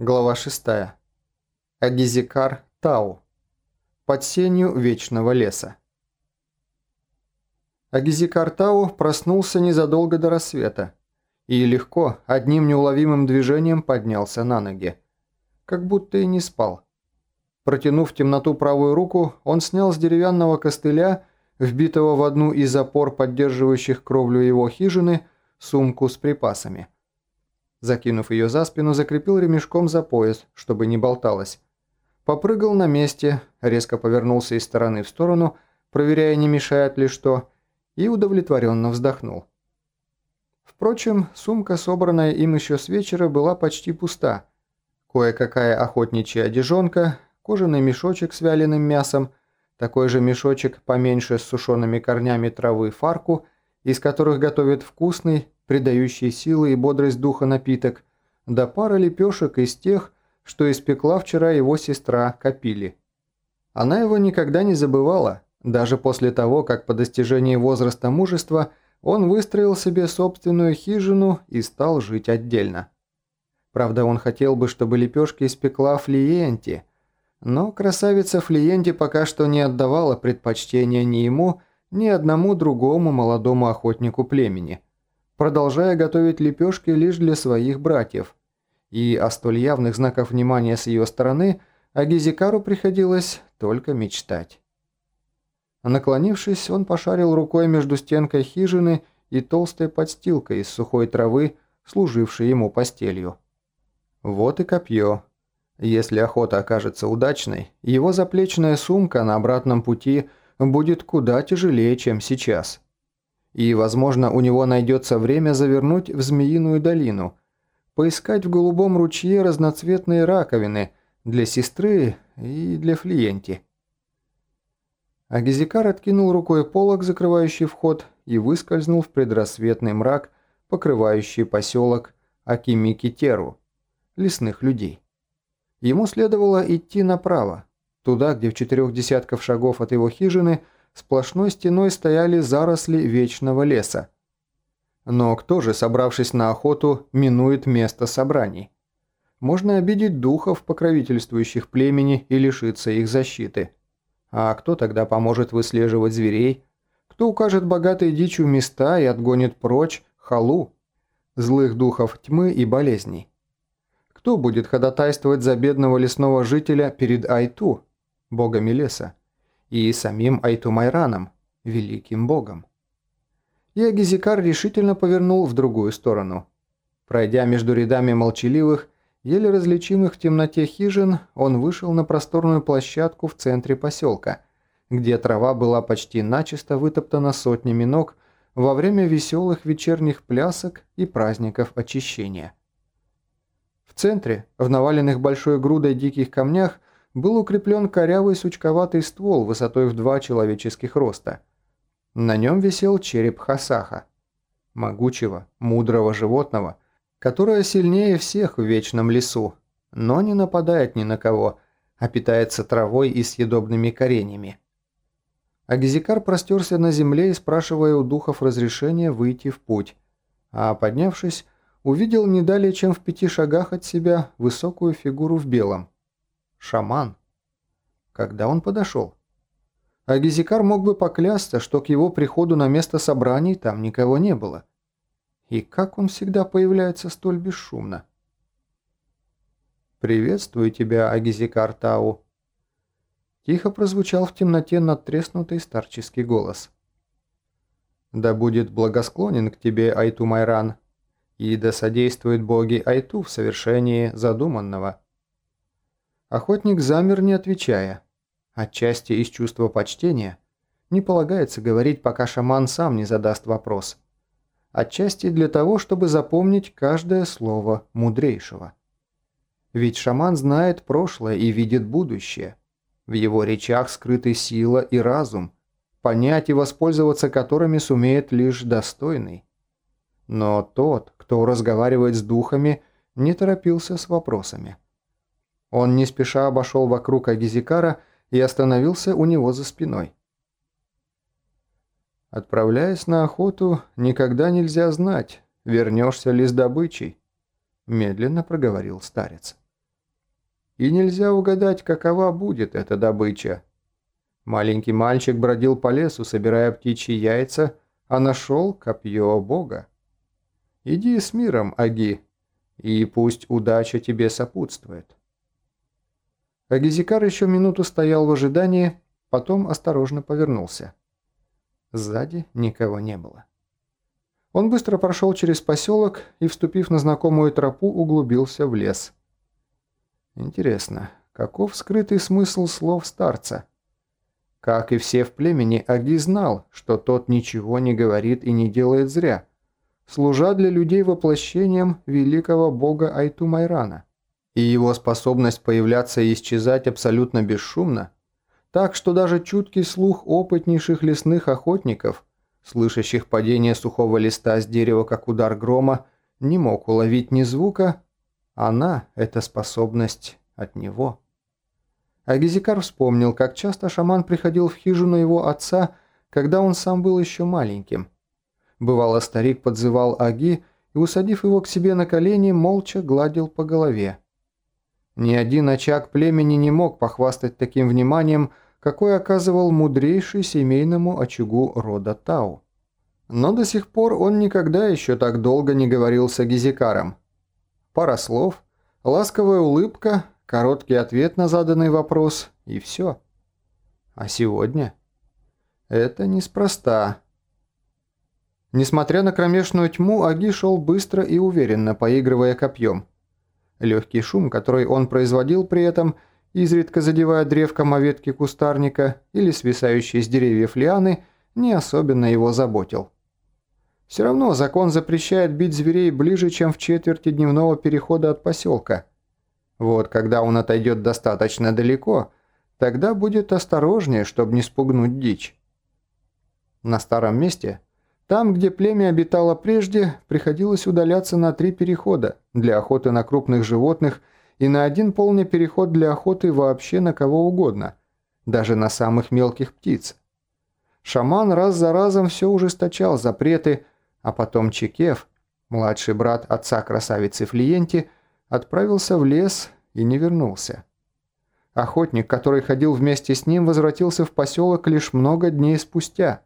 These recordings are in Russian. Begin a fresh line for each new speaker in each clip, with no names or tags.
Глава 6. Агизикар Тау. Под сенью вечного леса. Агизикар Тау проснулся незадолго до рассвета и легко, одним неуловимым движением поднялся на ноги. Как будто и не спал. Протянув в темноту правую руку, он снял с деревянного костыля, вбитого в одну из опор, поддерживающих кровлю его хижины, сумку с припасами – Закинув ее за спину, закрепил ремешком за пояс, чтобы не болталась. Попрыгал на месте, резко повернулся из стороны в сторону, проверяя, не мешает ли что, и удовлетворенно вздохнул. Впрочем, сумка, собранная им еще с вечера, была почти пуста. Кое-какая охотничья одежонка, кожаный мешочек с вяленым мясом, такой же мешочек поменьше с сушеными корнями травы фарку, из которых готовят вкусный, придающий силы и бодрость духа напиток, да пара лепешек из тех, что испекла вчера его сестра Капили. Она его никогда не забывала, даже после того, как по достижении возраста мужества он выстроил себе собственную хижину и стал жить отдельно. Правда, он хотел бы, чтобы лепешки испекла Флиенти, но красавица Флиенти пока что не отдавала предпочтения ни ему, ни одному другому молодому охотнику племени – продолжая готовить лепешки лишь для своих братьев. И о столь явных знаках внимания с ее стороны Агизикару приходилось только мечтать. Наклонившись, он пошарил рукой между стенкой хижины и толстой подстилкой из сухой травы, служившей ему постелью. Вот и копье. Если охота окажется удачной, его заплечная сумка на обратном пути будет куда тяжелее, чем сейчас и, возможно, у него найдется время завернуть в Змеиную долину, поискать в голубом ручье разноцветные раковины для сестры и для Флиенти. Агизикар откинул рукой полог, закрывающий вход, и выскользнул в предрассветный мрак, покрывающий поселок Акимикитеру, лесных людей. Ему следовало идти направо, туда, где в четырех десятков шагов от его хижины – сплошной стеной стояли заросли вечного леса. Но кто же, собравшись на охоту, минует место собраний? Можно обидеть духов, покровительствующих племени, и лишиться их защиты. А кто тогда поможет выслеживать зверей? Кто укажет богатой дичью места и отгонит прочь халу, злых духов тьмы и болезней? Кто будет ходатайствовать за бедного лесного жителя перед Айту, богами леса? И самим Айтумайраном, великим богом. И Агизикар решительно повернул в другую сторону. Пройдя между рядами молчаливых, еле различимых в темноте хижин, он вышел на просторную площадку в центре поселка, где трава была почти начисто вытоптана сотнями ног во время веселых вечерних плясок и праздников очищения. В центре, в наваленных большой грудой диких камнях, был укреплен корявый сучковатый ствол высотой в два человеческих роста. На нем висел череп Хасаха, могучего, мудрого животного, которое сильнее всех в вечном лесу, но не нападает ни на кого, а питается травой и съедобными кореньями. Агизикар простерся на земле спрашивая у духов разрешения выйти в путь, а поднявшись, увидел не далее, чем в пяти шагах от себя высокую фигуру в белом – Шаман. Когда он подошел? Агизикар мог бы поклясться, что к его приходу на место собраний там никого не было. И как он всегда появляется столь бесшумно? «Приветствую тебя, Агизикар Тау!» Тихо прозвучал в темноте надтреснутый старческий голос. «Да будет благосклонен к тебе Айту Майран, и да содействуют боги Айту в совершении задуманного». Охотник замер, не отвечая. Отчасти из чувства почтения. Не полагается говорить, пока шаман сам не задаст вопрос. Отчасти для того, чтобы запомнить каждое слово мудрейшего. Ведь шаман знает прошлое и видит будущее. В его речах скрыты сила и разум, понять и воспользоваться которыми сумеет лишь достойный. Но тот, кто разговаривает с духами, не торопился с вопросами. Он не спеша обошел вокруг Агизикара и остановился у него за спиной. «Отправляясь на охоту, никогда нельзя знать, вернешься ли с добычей», – медленно проговорил старец. и нельзя угадать, какова будет эта добыча. Маленький мальчик бродил по лесу, собирая птичьи яйца, а нашел копье Бога. Иди с миром, Аги, и пусть удача тебе сопутствует. Агизикар еще минуту стоял в ожидании, потом осторожно повернулся. Сзади никого не было. Он быстро прошел через поселок и, вступив на знакомую тропу, углубился в лес. Интересно, каков скрытый смысл слов старца? Как и все в племени, Аги знал, что тот ничего не говорит и не делает зря, служа для людей воплощением великого бога Айту Майрана. И его способность появляться и исчезать абсолютно бесшумно, так что даже чуткий слух опытнейших лесных охотников, слышащих падение сухого листа с дерева как удар грома, не мог уловить ни звука, она, эта способность, от него. Агизикар вспомнил, как часто шаман приходил в хижину его отца, когда он сам был еще маленьким. Бывало, старик подзывал Аги и, усадив его к себе на колени, молча гладил по голове. Ни один очаг племени не мог похвастать таким вниманием, какой оказывал мудрейший семейному очагу рода Тау. Но до сих пор он никогда еще так долго не говорил с Агизикаром. Пара слов, ласковая улыбка, короткий ответ на заданный вопрос и все. А сегодня? Это неспроста. Несмотря на кромешную тьму, Аги шел быстро и уверенно, поигрывая копьем. Легкий шум, который он производил при этом, изредка задевая древком о ветки кустарника или свисающие с деревьев лианы, не особенно его заботил. Все равно закон запрещает бить зверей ближе, чем в четверти дневного перехода от поселка. Вот когда он отойдет достаточно далеко, тогда будет осторожнее, чтобы не спугнуть дичь. На старом месте, там, где племя обитало прежде, приходилось удаляться на три перехода для охоты на крупных животных и на один полный переход для охоты вообще на кого угодно, даже на самых мелких птиц. Шаман раз за разом все ужесточал запреты, а потом Чекев, младший брат отца красавицы Флиенти, отправился в лес и не вернулся. Охотник, который ходил вместе с ним, возвратился в поселок лишь много дней спустя.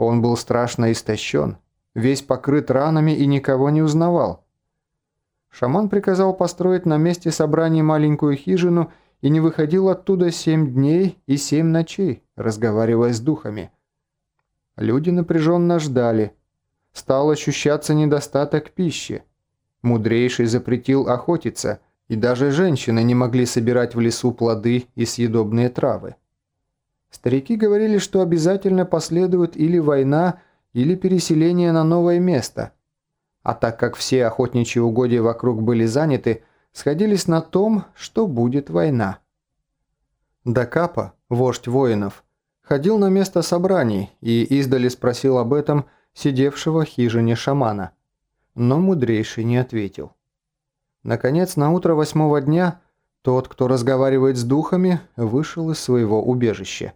Он был страшно истощен, весь покрыт ранами и никого не узнавал. Шаман приказал построить на месте собрания маленькую хижину и не выходил оттуда семь дней и семь ночей, разговаривая с духами. Люди напряженно ждали – стал ощущаться недостаток пищи. Мудрейший запретил охотиться, и даже женщины не могли собирать в лесу плоды и съедобные травы. Старики говорили, что обязательно последует или война, или переселение на новое место. А так как все охотничьи угодья вокруг были заняты, сходились на том, что будет война. Дакапа, вождь воинов, ходил на место собраний и издали спросил об этом – сидевшего в хижине шамана. Но мудрейший не ответил. Наконец, на утро восьмого дня тот, кто разговаривает с духами, вышел из своего убежища.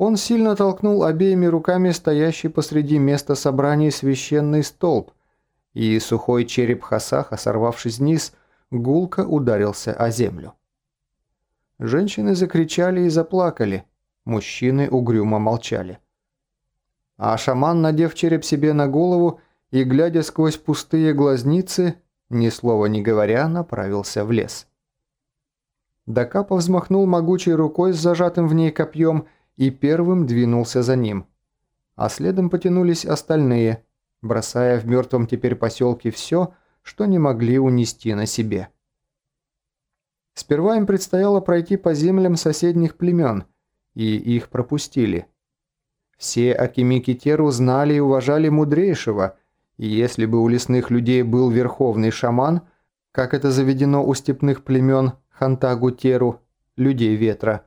Он сильно толкнул обеими руками стоящий посреди места собраний священный столб, и сухой череп Хасаха, сорвавшись вниз, гулко ударился о землю. Женщины закричали и заплакали, мужчины угрюмо молчали а шаман, надев череп себе на голову и, глядя сквозь пустые глазницы, ни слова не говоря, направился в лес. Дакапа взмахнул могучей рукой с зажатым в ней копьем и первым двинулся за ним. А следом потянулись остальные, бросая в мертвом теперь поселке все, что не могли унести на себе. Сперва им предстояло пройти по землям соседних племен, и их пропустили – все Акимикитеру знали и уважали мудрейшего, и если бы у лесных людей был верховный шаман, как это заведено у степных племен Хантагутеру, людей ветра,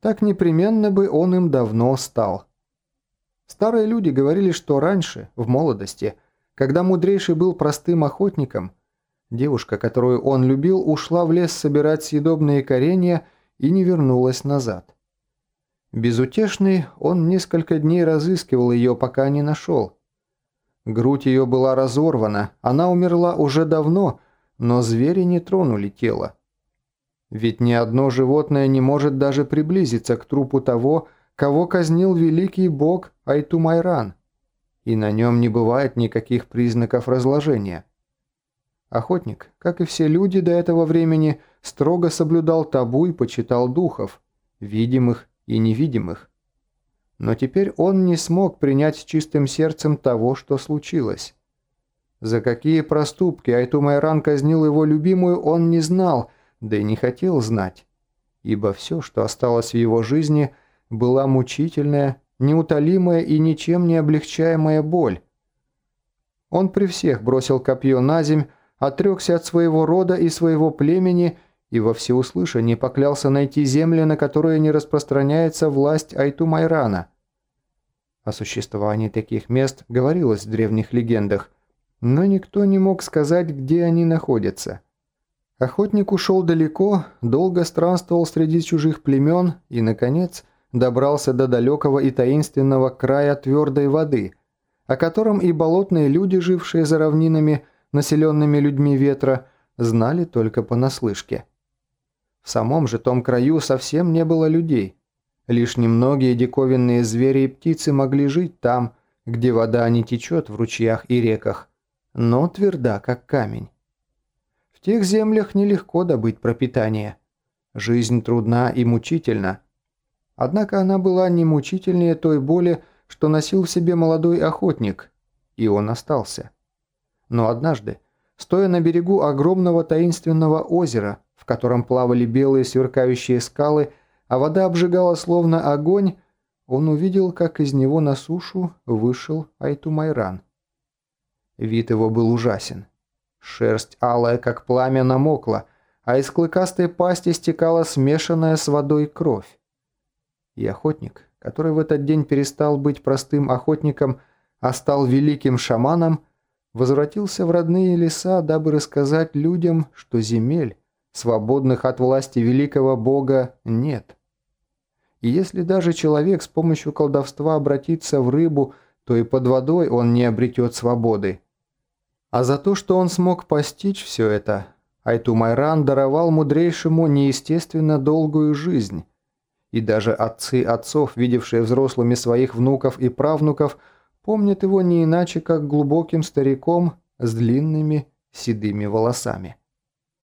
так непременно бы он им давно стал. Старые люди говорили, что раньше, в молодости, когда мудрейший был простым охотником, девушка, которую он любил, ушла в лес собирать съедобные коренья и не вернулась назад. Безутешный, он несколько дней разыскивал ее, пока не нашел. Грудь ее была разорвана, она умерла уже давно, но звери не тронули тело. Ведь ни одно животное не может даже приблизиться к трупу того, кого казнил великий бог Айтумайран, и на нем не бывает никаких признаков разложения. Охотник, как и все люди до этого времени, строго соблюдал табу и почитал духов, видимых и невидимых. Но теперь он не смог принять чистым сердцем того, что случилось. За какие проступки Айтумайран казнил его любимую, он не знал, да и не хотел знать, ибо все, что осталось в его жизни, была мучительная, неутолимая и ничем не облегчаемая боль. Он при всех бросил копье на земь, отрекся от своего рода и своего племени и во всеуслышание поклялся найти земли, на которые не распространяется власть Айту-Майрана. О существовании таких мест говорилось в древних легендах, но никто не мог сказать, где они находятся. Охотник ушел далеко, долго странствовал среди чужих племен и, наконец, добрался до далекого и таинственного края твердой воды, о котором и болотные люди, жившие за равнинами, населенными людьми ветра, знали только понаслышке. В самом же том краю совсем не было людей. Лишь немногие диковинные звери и птицы могли жить там, где вода не течет в ручьях и реках, но тверда, как камень. В тех землях нелегко добыть пропитание. Жизнь трудна и мучительна. Однако она была не мучительнее той боли, что носил в себе молодой охотник, и он остался. Но однажды, стоя на берегу огромного таинственного озера, в котором плавали белые сверкающие скалы, а вода обжигала словно огонь, он увидел, как из него на сушу вышел Айтумайран. Вид его был ужасен. Шерсть алая, как пламя, намокла, а из клыкастой пасти стекала смешанная с водой кровь. И охотник, который в этот день перестал быть простым охотником, а стал великим шаманом, возвратился в родные леса, дабы рассказать людям, что земель, свободных от власти великого бога, нет. И если даже человек с помощью колдовства обратится в рыбу, то и под водой он не обретет свободы. А за то, что он смог постичь все это, Айтумайран даровал мудрейшему неестественно долгую жизнь. И даже отцы отцов, видевшие взрослыми своих внуков и правнуков, помнят его не иначе, как глубоким стариком с длинными седыми волосами.